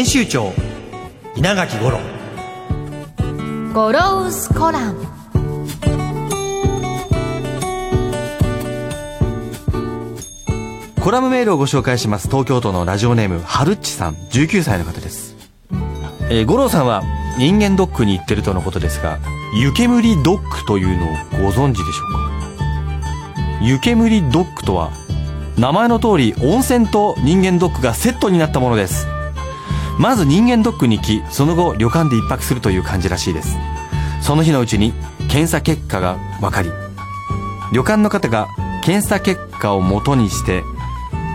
編集長稲垣五郎。ゴロウスコラム。コラムメールをご紹介します。東京都のラジオネームはるっちさん。19歳の方です。えー、五郎さんは人間ドックに行ってるとのことですが湯煙ドックというのをご存知でしょうか？湯煙ドックとは名前の通り温泉と人間ドックがセットになったものですまず人間ドックに行きその後旅館で一泊するという感じらしいです。その日のうちに検査結果が分かり旅館の方が検査結果を元にして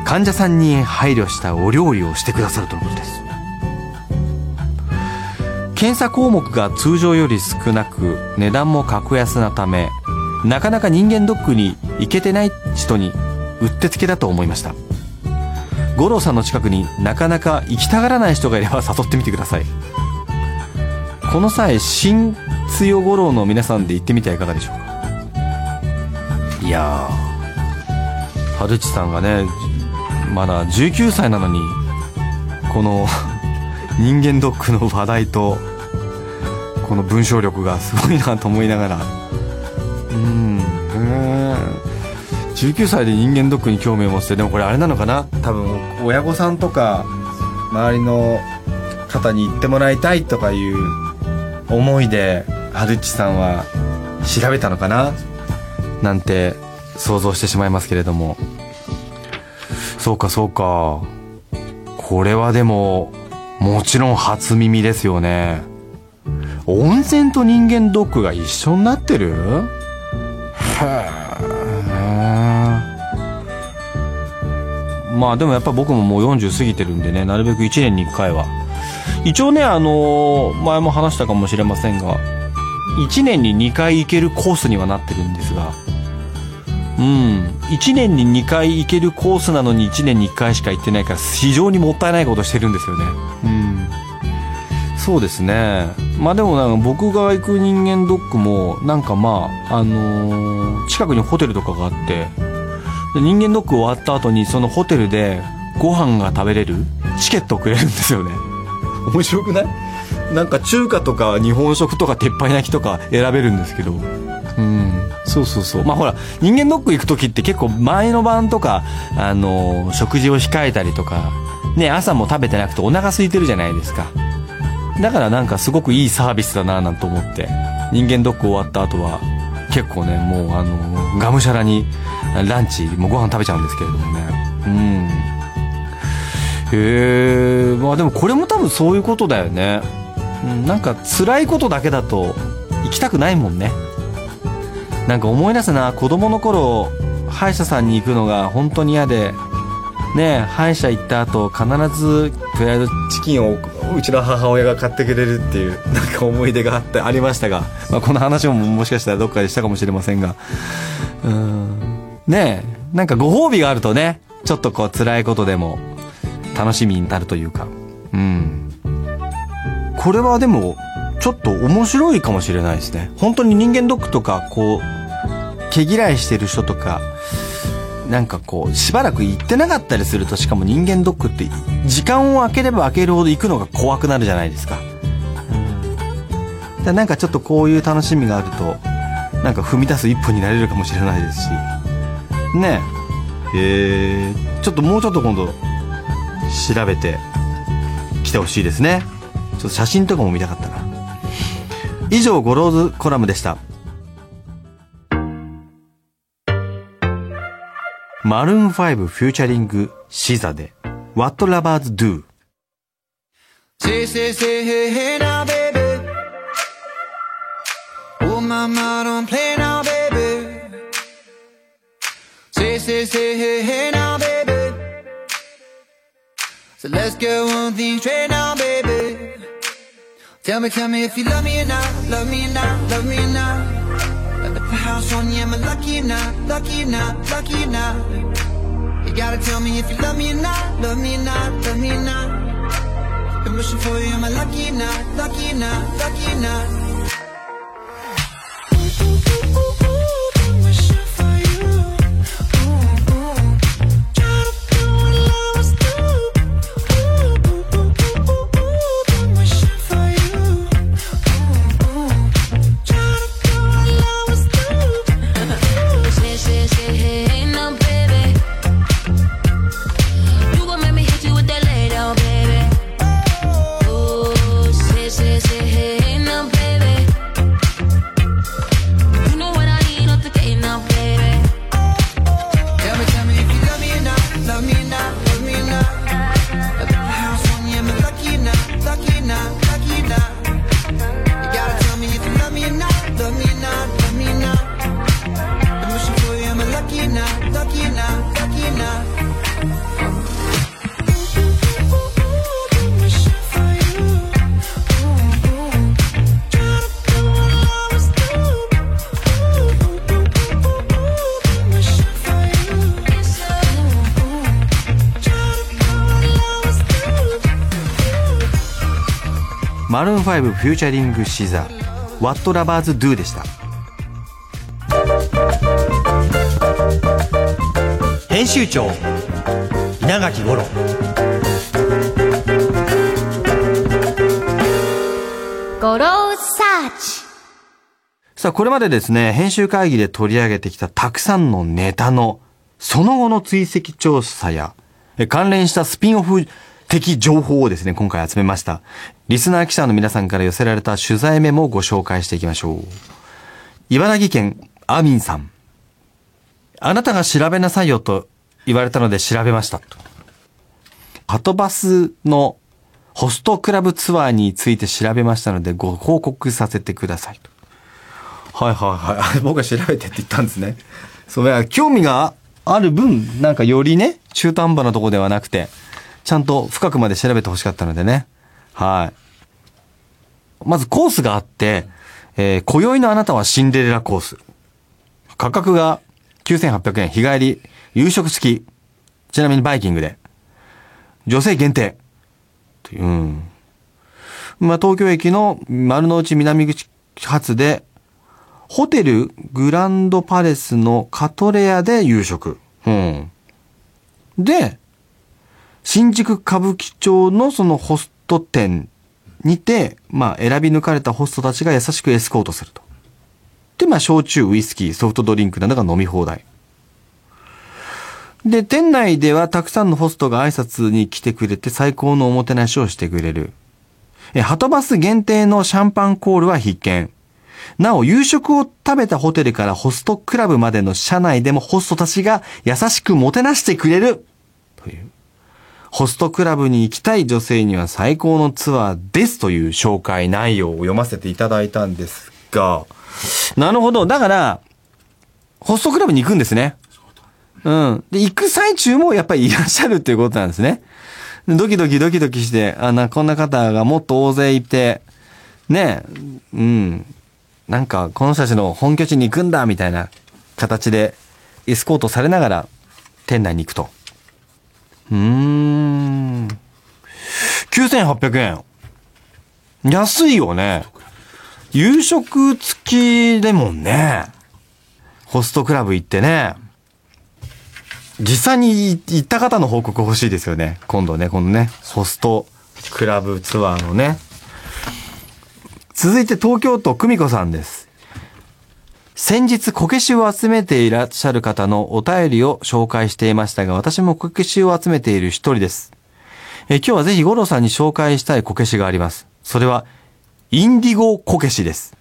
患者さんに配慮したお料理をしてくださるとのことです。検査項目が通常より少なく値段も格安なためなかなか人間ドックに行けてない人にうってつけだと思いました。五郎さんの近くになかなか行きたがらない人がいれば誘ってみてください。この際新強五郎の皆さんで行ってみてはいかがでしょうか？いやー春地さんがねまだ19歳なのにこの 人間ドックの話題とこの文章力がすごいなと思いながら。うん。19歳で人間ドックに興味を持ってでもこれあれなのかな？多分親御さんとか周りの方に行ってもらいたいとかいう思いではるっちさんは調べたのかな？なんて想像してしまいますけれども。そうかそうか。これはでももちろん初耳ですよね。温泉と人間ドックが一緒になってる？へまあでもやっぱ僕ももう40過ぎてるんでねなるべく1年に1回は。一応ねあの前も話したかもしれませんが1年に2回行けるコースにはなってるんですがうん1年に2回行けるコースなのに1年に1回しか行ってないから非常にもったいないことしてるんですよね。うん。そうですね。まあでもなんか僕が行く人間ドックもなんかまああのー近くにホテルとかがあって人間ドック終わった後にそのホテルでご飯が食べれる？チケットをくれるんですよね。面白くない？なんか中華とか日本食とか鉄板焼きとか選べるんですけど。うん。そうそうそう。まあほら人間ドック行く時って結構前の晩とかあのー食事を控えたりとかね朝も食べてなくてお腹空いてるじゃないですか。だからなんかすごくいいサービスだななんて思って人間ドック終わった後は結構ねもうあのがむしゃらにランチもうご飯食べちゃうんですけれどもね。うん。へえまあでもこれも多分そういうことだよね、うん、なんか辛いことだけだと行きたくないもんね。なんか思い出すな子供の頃歯医者さんに行くのが本当に嫌で。ね歯医者行った後必ずとりあえずチキンをうちの母親が買ってくれるっていう なんか思い出があってありましたが、まあ、この話ももしかしたらどっかでしたかもしれませんが。うん。ねえなんかご褒美があるとねちょっとこう辛いことでも楽しみになるというか。うん。これはでもちょっと面白いかもしれないですね。本当に人間ドックとかこう毛嫌いしてる人とかなんかこうしばらく行ってなかったりするとしかも人間ドックって時間を空ければ空けるほど行くのが怖くなるじゃないですか,、うん、なんかちょっとこういう楽しみがあるとなんか踏み出す一歩になれるかもしれないですし。ねえ。え。ー、ちょっともうちょっと今度調べてきてほしいですね。ちょっと写真とかも見たかったな。以上 Goro's Column でした Maroon 5 featuring SZA で What Lovers Do Say, say, say, hey, hey now, baby. Oh, mama, don't play now, baby. say, say, hey, hey now, baby. So let's get one thing straight now, baby. Tell me, tell me if you love me or not, love me or not, love me or not. Got house on you, am I lucky or not, lucky or not, lucky or not? You gotta tell me if you love me or not, love me or not, love me or not. Been wishing for you, am I lucky or not, lucky or not, lucky or not? マルーン5フューチャリングシーザー。What Lovers でした。編集長稲垣五郎ゴロサーチさあ、これまでですね、編集会議で取り上げてきたたくさんのネタの、その後の追跡調査や、え関連したスピンオフ的情報をですね、今回集めました。リスナー記者の皆さんから寄せられた取材メモをご紹介していきましょう。茨城県アーミンさん。あなたが調べなさいよと言われたので調べました。とハトバスのホストクラブツアーについて調べましたのでご報告させてくださいと。はいはいはい。僕が調べてって言ったんですね。それは興味がある分、なんかよりね、中途半端なとこではなくて、ちゃんと深くまで調べてほしかったのでね。はい。まずコースがあって、えー、今宵のあなたはシンデレラコース。価格が9800円、日帰り、夕食付き。ちなみにバイキングで。女性限定。ううん。まあ、東京駅の丸の内南口発で、ホテルグランドパレスのカトレアで夕食。うん。で、新宿歌舞伎町のそのホスト店にて、まあ選び抜かれたホストたちが優しくエスコートすると。で、まあ焼酎、ウイスキー、ソフトドリンクなどが飲み放題。で、店内ではたくさんのホストが挨拶に来てくれて最高のおもてなしをしてくれる。え、ハトバス限定のシャンパンコールは必見。なお、夕食を食べたホテルからホストクラブまでの車内でもホストたちが優しくもてなしてくれる。という。ホストクラブに行きたい女性には最高のツアーですという紹介内容を読ませていただいたんですが、なるほど。だから、ホストクラブに行くんですね。うん。で、行く最中もやっぱりいらっしゃるっていうことなんですね。ドキドキドキドキして、あ、な、こんな方がもっと大勢いて、ね、うん。なんか、この人たちの本拠地に行くんだ、みたいな形で、エスコートされながら、店内に行くと。うーん。9800円。安いよね。夕食付きでもね。ホストクラブ行ってね。実際に行った方の報告欲しいですよね。今度ね、このね、ホストクラブツアーのね。続いて東京都久美子さんです。先日、こけしを集めていらっしゃる方のお便りを紹介していましたが、私もこけしを集めている一人です。え今日はぜひ五郎さんに紹介したいこけしがあります。それは、インディゴこけしです。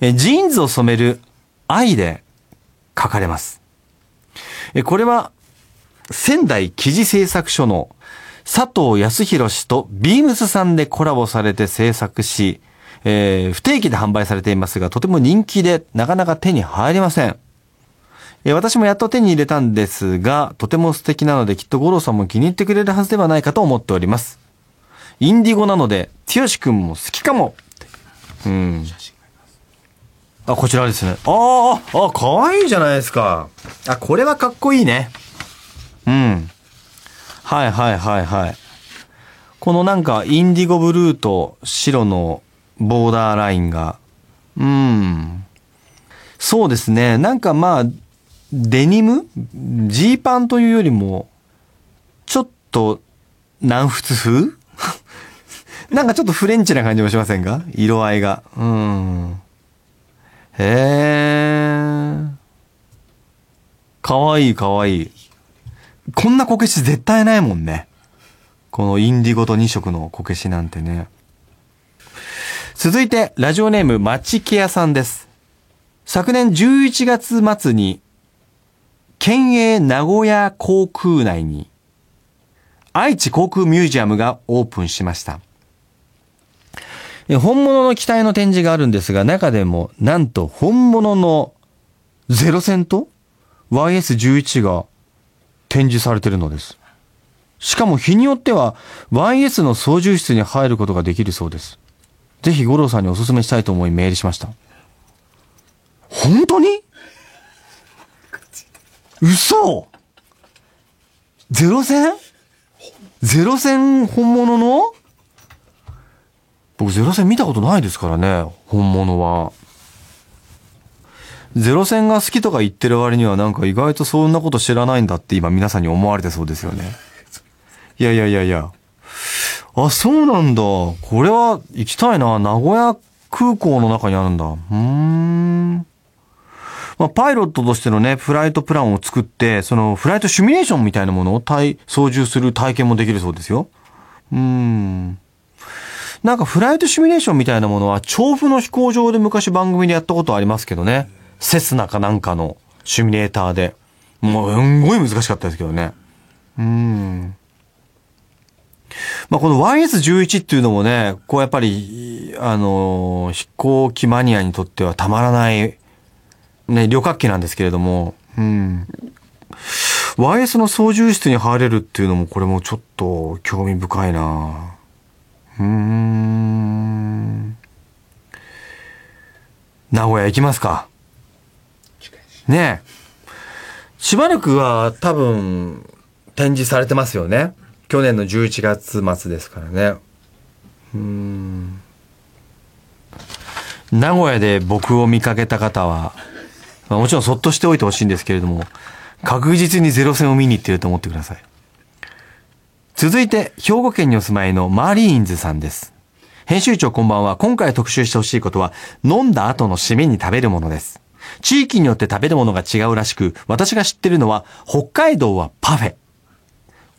えジーンズを染める愛で書かれます。えこれは、仙台記事製作所の佐藤康弘氏とビームスさんでコラボされて制作し、えー不定期で販売されていますが、とても人気でなかなか手に入りません。えー私もやっと手に入れたんですが、とても素敵なのできっと五郎さんも気に入ってくれるはずではないかと思っております。インディゴなので、剛くんも好きかも。うん。あ、こちらですね。ああ、あ、かわいいじゃないですか。あ、これはかっこいいね。うん。はいはいはいはい。このなんか、インディゴブルーと白のボーダーラインが、うん。そうですね。なんかまあ、デニム？ジーパンというよりも、ちょっと、南仏風？なんかちょっとフレンチな感じもしませんか？色合いが。うん。へえ。かわいいかわいい。こんなこけし絶対ないもんね。このインディゴと2色のこけしなんてね。続いて、ラジオネーム、マチケアさんです。昨年11月末に、県営名古屋航空内に、愛知航空ミュージアムがオープンしました。本物の機体の展示があるんですが、中でも、なんと本物のゼロ戦と YS11 が展示されているのです。しかも日によっては YS の操縦室に入ることができるそうです。ぜひ五郎さんにお勧めしたいと思いメールしました。本当に？嘘ゼロ戦ゼロ戦本物の？僕ゼロ戦見たことないですからね、本物は。ゼロ戦が好きとか言ってる割にはなんか意外とそんなこと知らないんだって今皆さんに思われてそうですよね。いやいやいやいや。あ、そうなんだ。これは行きたいな。名古屋空港の中にあるんだ。うーん。まあ、パイロットとしてのね、フライトプランを作って、そのフライトシミュレーションみたいなものを体操縦する体験もできるそうですよ。うーん。なんかフライトシミュレーションみたいなものは調布の飛行場で昔番組でやったことありますけどね。セスナかなんかのシミュレーターで。もうすんごい難しかったですけどね。うーん。まあ、この YS11 っていうのもね、こうやっぱり、あの飛行機マニアにとってはたまらない、ね、旅客機なんですけれども、うん。YS の操縦室に入れるっていうのも、これもちょっと興味深いなうーん。名古屋行きますか？ねえ。しばらくは多分展示されてますよね。去年の11月末ですからね。うーん。名古屋で僕を見かけた方は、まあもちろんそっとしておいてほしいんですけれども、確実にゼロ戦を見に行ってると思ってください。続いて、兵庫県にお住まいのマーリーンズさんです。編集長こんばんは。今回特集してほしいことは、飲んだ後の締めに食べるものです。地域によって食べるものが違うらしく、私が知ってるのは、北海道はパフェ。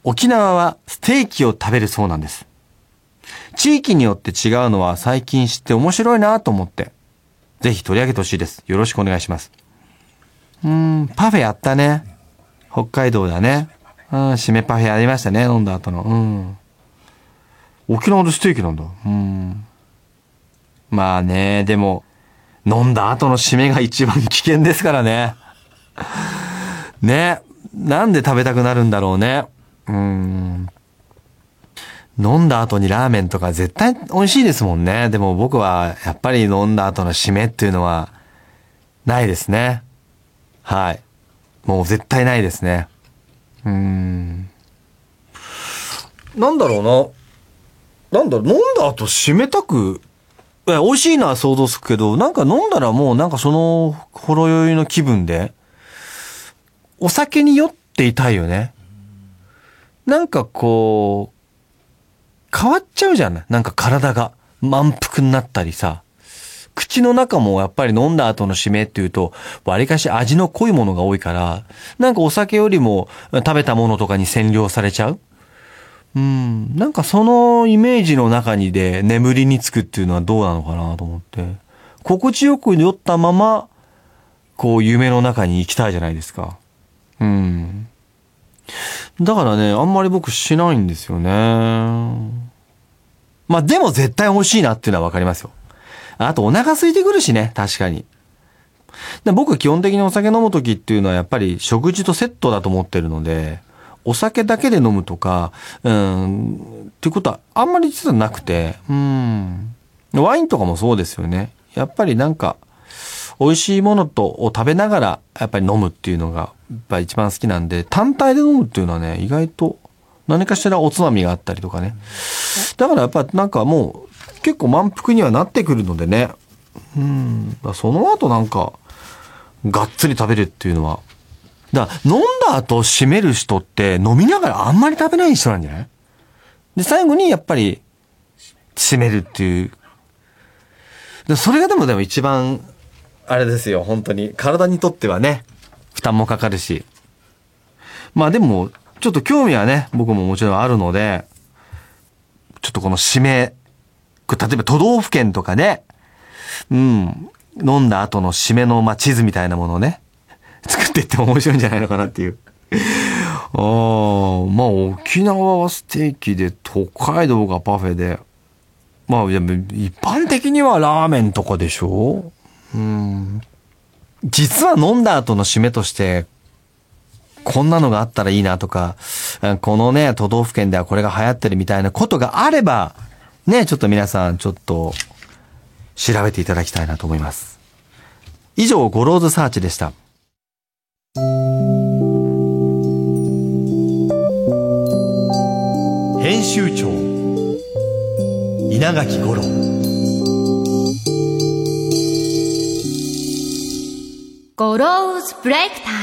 沖縄はステーキを食べるそうなんです。地域によって違うのは最近知って面白いなと思って、ぜひ取り上げてほしいです。よろしくお願いします。うーん、パフェやったね。北海道だね。うん、締めパフェありましたね、飲んだ後の。うん。沖縄でステーキなんだ。うん。まあね、でも、飲んだ後の締めが一番危険ですからね。ね。なんで食べたくなるんだろうね。うん。飲んだ後にラーメンとか絶対美味しいですもんね。でも僕はやっぱり飲んだ後の締めっていうのはないですね。はい。もう絶対ないですね。うん。なんだろうな。なんだろう、飲んだ後締めたく、いや美味しいのは想像するけど、なんか飲んだらもうなんかそのほろ酔いの気分で、お酒に酔っていたいよね。なんかこう、変わっちゃうじゃないなんか体が満腹になったりさ。口の中もやっぱり飲んだ後の締めっていうと、割かし味の濃いものが多いから、なんかお酒よりも食べたものとかに占領されちゃううん。なんかそのイメージの中にで眠りにつくっていうのはどうなのかなと思って。心地よく酔ったまま、こう夢の中に行きたいじゃないですか。うん。だからね、あんまり僕しないんですよね。まあでも絶対美味しいなっていうのはわかりますよ。あとお腹空いてくるしね、確かに。で僕基本的にお酒飲む時っていうのはやっぱり食事とセットだと思ってるので、お酒だけで飲むとか、うん、っていうことはあんまり実はなくて、うん。ワインとかもそうですよね。やっぱりなんか、美味しいものとを食べながらやっぱり飲むっていうのがやっぱ一番好きなんで単体で飲むっていうのはね意外と何かしらおつまみがあったりとかね。だからやっぱなんかもう結構満腹にはなってくるのでね。うん。その後なんか、がっつり食べるっていうのは。だ飲んだ後締める人って飲みながらあんまり食べない人なんじゃない？で、最後にやっぱり締めるっていう。でそれがでもでも一番、あれですよ、本当に。体にとってはね、負担もかかるし。まあでも、ちょっと興味はね、僕ももちろんあるので、ちょっとこの締め、例えば都道府県とかね、うん、飲んだ後の締めのま地図みたいなものをね、作っていっても面白いんじゃないのかなっていう。ああ、まあ沖縄はステーキで、北海道がパフェで、まあ一般的にはラーメンとかでしょ？うん。実は飲んだ後の締めとしてこんなのがあったらいいなとか、このね、都道府県ではこれが流行ってるみたいなことがあれば、ね、ちょっと皆さん、ちょっと、調べていただきたいなと思います。以上、ゴローズサーチでした。編集長稲垣五郎ゴローズブレイクタイム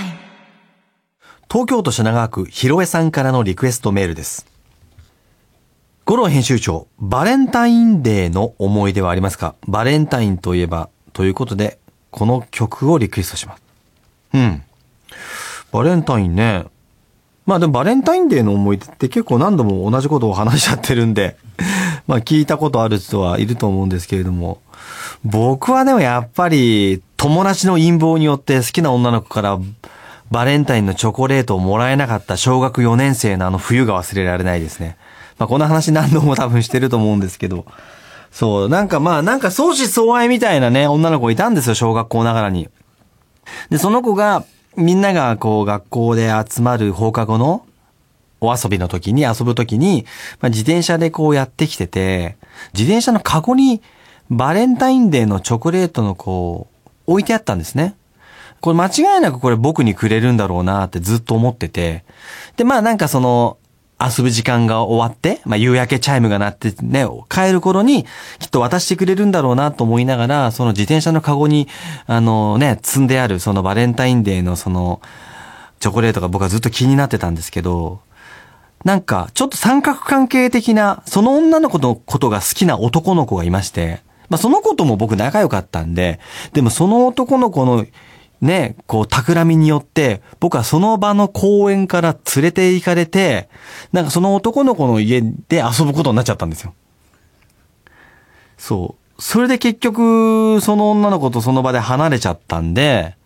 東京都品川区広江さんからのリクエストメールです。五郎編集長、バレンタインデーの思い出はありますか？バレンタインといえば、ということで、この曲をリクエストします。うん。バレンタインね。まあでもバレンタインデーの思い出って結構何度も同じことを話しちゃってるんで まあ聞いたことある人はいると思うんですけれども、僕はでもやっぱり友達の陰謀によって好きな女の子からバレンタインのチョコレートをもらえなかった小学4年生のあの冬が忘れられないですね。まあ、この話何度も多分してると思うんですけど。そう、なんかまあ、なんか相思相愛みたいなね、女の子いたんですよ、小学校ながらに。で、その子が、みんながこう、学校で集まる放課後の、お遊びの時に、遊ぶ時に、まあ、自転車でこうやってきてて、自転車のカゴに、バレンタインデーのチョコレートのこう、置いてあったんですね。これ間違いなくこれ僕にくれるんだろうなってずっと思ってて。で、まあなんかその、遊ぶ時間が終わって、まあ、夕焼けチャイムが鳴ってね、帰る頃に、きっと渡してくれるんだろうなと思いながら、その自転車のカゴに、あのね、積んである、そのバレンタインデーのその、チョコレートが僕はずっと気になってたんですけど、なんか、ちょっと三角関係的な、その女の子のことが好きな男の子がいまして、まあ、その子とも僕仲良かったんで、でもその男の子のね、こう、企みによって、僕はその場の公園から連れて行かれて、なんかその男の子の家で遊ぶことになっちゃったんですよ。そう。それで結局、その女の子とその場で離れちゃったんで、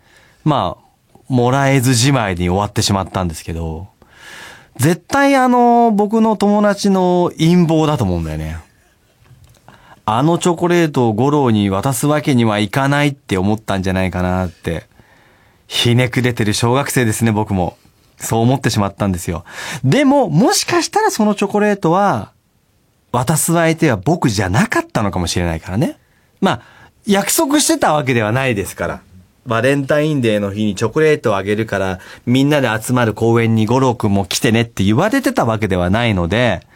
まあ、もらえずじまいに終わってしまったんですけど、絶対あの、僕の友達の陰謀だと思うんだよね。あのチョコレートを五郎に渡すわけにはいかないって思ったんじゃないかなって。ひねくれてる小学生ですね、僕も。そう思ってしまったんですよ。でも、もしかしたらそのチョコレートは、渡す相手は僕じゃなかったのかもしれないからね。まあ、約束してたわけではないですから。バレンタインデーの日にチョコレートをあげるから、みんなで集まる公園に五郎くんも来てねって言われてたわけではないので、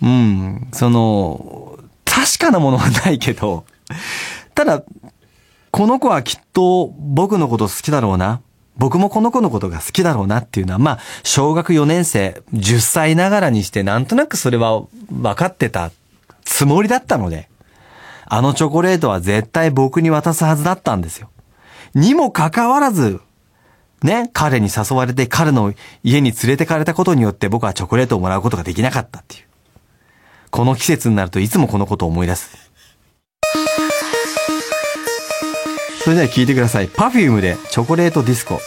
うん、その、確かなものはないけど、ただ、この子はきっと僕のこと好きだろうな。僕もこの子のことが好きだろうなっていうのは、まあ、小学4年生、10歳ながらにして、なんとなくそれは分かってたつもりだったので、あのチョコレートは絶対僕に渡すはずだったんですよ。にもかかわらず、ね、彼に誘われて彼の家に連れてかれたことによって僕はチョコレートをもらうことができなかったっていう。この季節になるといつもこのことを思い出す。それではムいてください。でチョコレートディスコ。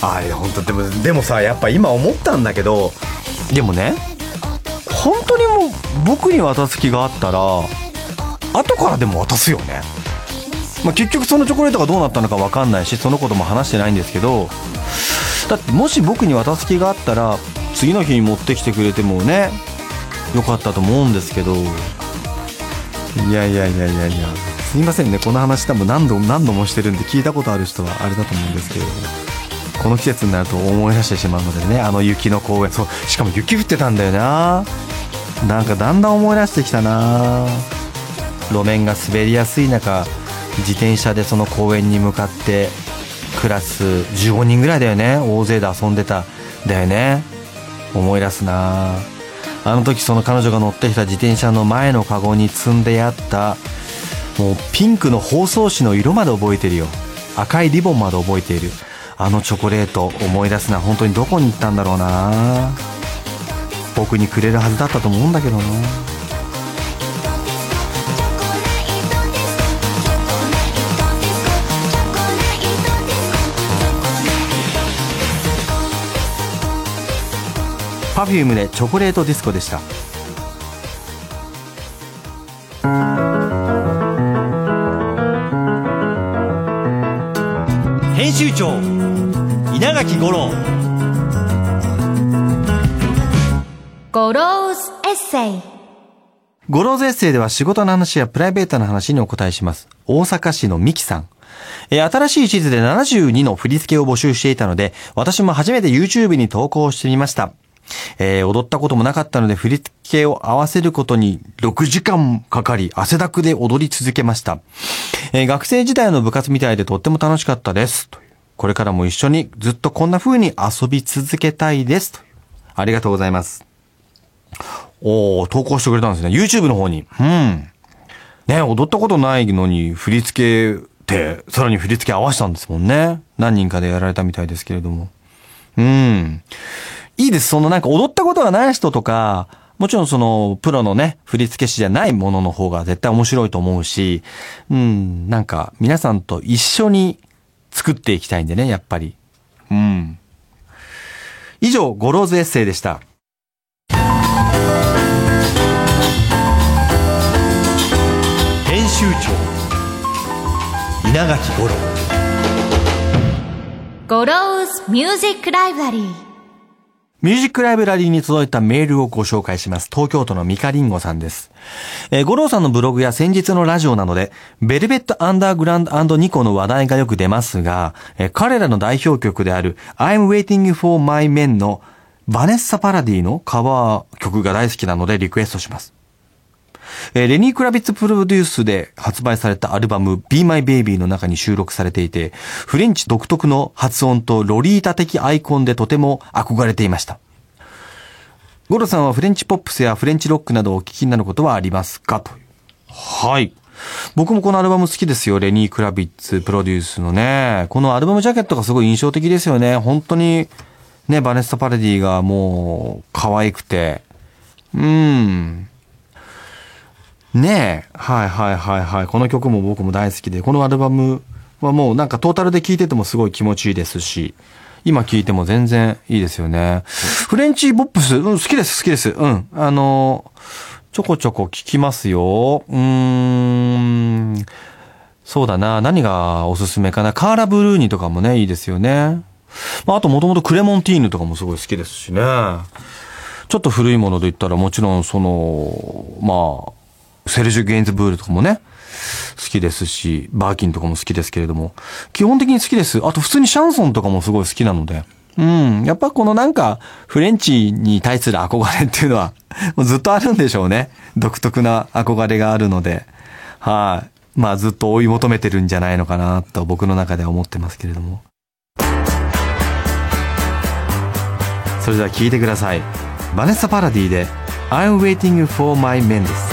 本当でもでもさやっぱ今思ったんだけどでもね本当にもう僕に渡す気があったら後からでも渡すよね、まあ、結局そのチョコレートがどうなったのか分かんないしそのことも話してないんですけどだってもし僕に渡す気があったら次の日に持ってきてくれてもねよかったと思うんですけど。いやいやいやいやいやすいませんね。この話多分何度何度もしてるんで聞いたことある人はあれだと思うんですけれども。この季節になると思い出してしまうのでねあの雪の公園。そうしかも雪降ってたんだよな。なんかだんだん思い出してきたな。路面が滑りやすい中自転車でその公園に向かってクラス15人ぐらいだよね。大勢で遊んでただよね。思い出すな。あの時その彼女が乗ってきた自転車の前のカゴに積んであったもうピンクの包装紙の色まで覚えてるよ。赤いリボンまで覚えている。あのチョコレート思い出すな本当にどこに行ったんだろうな。僕にくれるはずだったと思うんだけどな。パフュームでチョコレートディスコ。でした垣吾郎ゴローズエッセイゴローズエッセイでは仕事の話やプライベートな話にお答えします。大阪市のミキさん。えー新しい地図で72の振り付けを募集していたので、私も初めて YouTube に投稿してみました。えー踊ったこともなかったので振り付けを合わせることに6時間かかり、汗だくで踊り続けました。えー学生時代の部活みたいでとっても楽しかったです。というこれからも一緒にずっとこんな風に遊び続けたいです。ありがとうございます。おー、投稿してくれたんですね。YouTube の方に。うん。ね、踊ったことないのに振り付けて、さらに振り付け合わせたんですもんね。何人かでやられたみたいですけれども。うん。いいです。そのなんか踊ったことがない人とか、もちろんその、プロのね、振付師じゃないものの方が絶対面白いと思うし、うん、なんか皆さんと一緒に作っていきたいんでね、やっぱり。うん。以上、ゴローズエッセイでした。編集長稲垣吾郎ゴローズミュージックライブラリーミュージックライブラリーに届いたメールをご紹介します。東京都のミカリンゴさんです。えー、五郎さんのブログや先日のラジオなどで、ベルベットアンダーグラウンドニコの話題がよく出ますが、えー彼らの代表曲である I'm Waiting for My Men のバネッサ・パラディのカバー曲が大好きなのでリクエストします。えーレニー・クラビッツプロデュースで発売されたアルバム Be My Baby の中に収録されていて、フレンチ独特の発音とロリータ的アイコンでとても憧れていました。ゴロさんはフレンチポップスやフレンチロックなどをお聞きになることはありますか？という。はい。僕もこのアルバム好きですよ。レニー・クラビッツプロデュースのね。このアルバムジャケットがすごい印象的ですよね。本当に、ね、バネッサ・パレディがもう、可愛くて。うん。ねえ。はいはいはいはい。この曲も僕も大好きで、このアルバムはもうなんかトータルで聴いててもすごい気持ちいいですし、今聴いても全然いいですよね。フレンチボップス、うん、好きです好きです。うん。あの、ちょこちょこ聞きますよ。うーん。そうだな。何がおすすめかな？カーラ・ブルーニとかもね、いいですよね。まあ、あともともとクレモンティーヌとかもすごい好きですしね。ちょっと古いもので言ったらもちろんその、まあ、セルジュ・ゲインズブールとかもね、好きですし、バーキンとかも好きですけれども、基本的に好きです。あと普通にシャンソンとかもすごい好きなので。うん。やっぱこのなんか、フレンチに対する憧れっていうのは、もうずっとあるんでしょうね。独特な憧れがあるので。はい。まあずっと追い求めてるんじゃないのかなと僕の中では思ってますけれども。それでは聞いてください。バネッサ・パラディで I'm waiting for my men です。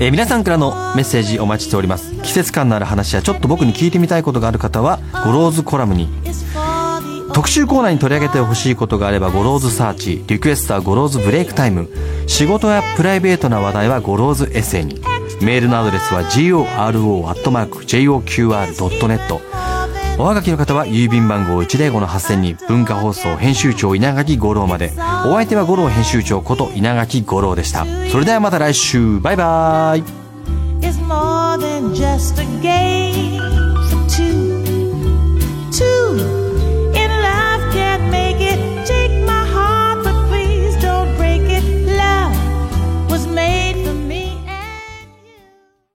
えー皆さんからのメッセージお待ちしております。季節感のある話やちょっと僕に聞いてみたいことがある方はゴローズコラムに。特集コーナーに取り上げてほしいことがあればゴローズサーチ。リクエストはゴローズブレイクタイム。仕事やプライベートな話題はゴローズエッセイに。メールのアドレスは goro.joqr.net おはがきの方は郵便番号105-8000に文化放送編集長稲垣吾郎まで。お相手は五郎編集長こと稲垣吾郎でした。それではまた来週。バイバイ。